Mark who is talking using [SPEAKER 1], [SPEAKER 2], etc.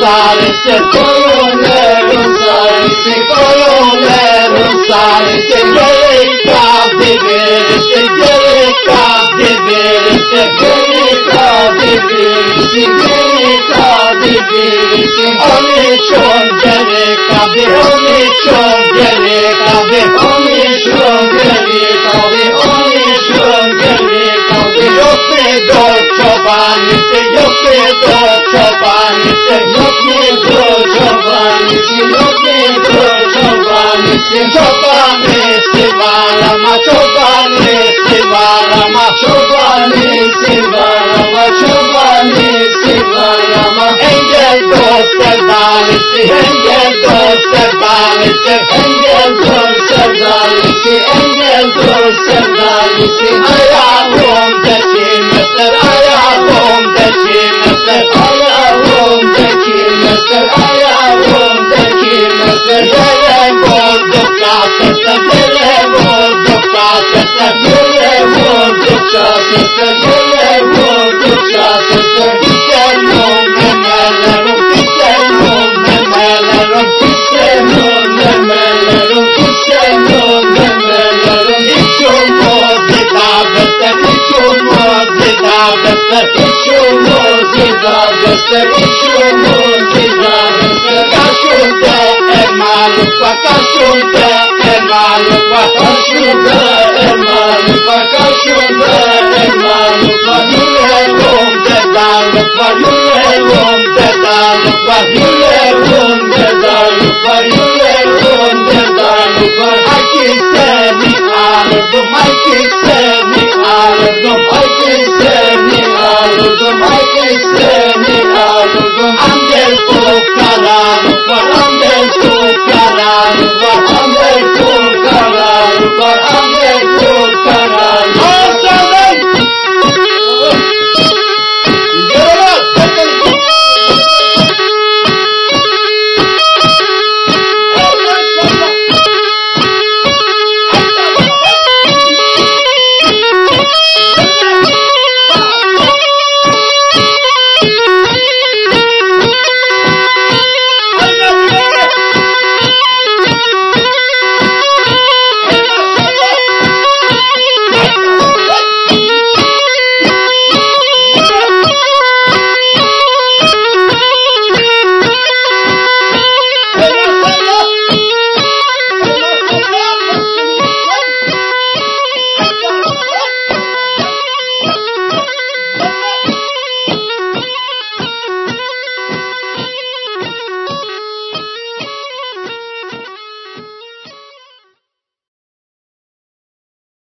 [SPEAKER 1] sale, se koyone sale, se koyone sale, se yereka devir, se yereka devir, se yereka devir, se se onishon yereka ve onishon yereka ve onishon yereka ve onishon yereka ve yokse do çobani se yokse do çobani se yokse do çobani se yokse do çobani săriciul munții zboară, sărașul dă în malupa, cașul dă în malupa, cașul nu e bun nu e bun nu e bun nu e bun de dalupa, hai nu mai chise nu mai chise Anadolu'dum, ay Filistin'im Anadolu'dum, amcel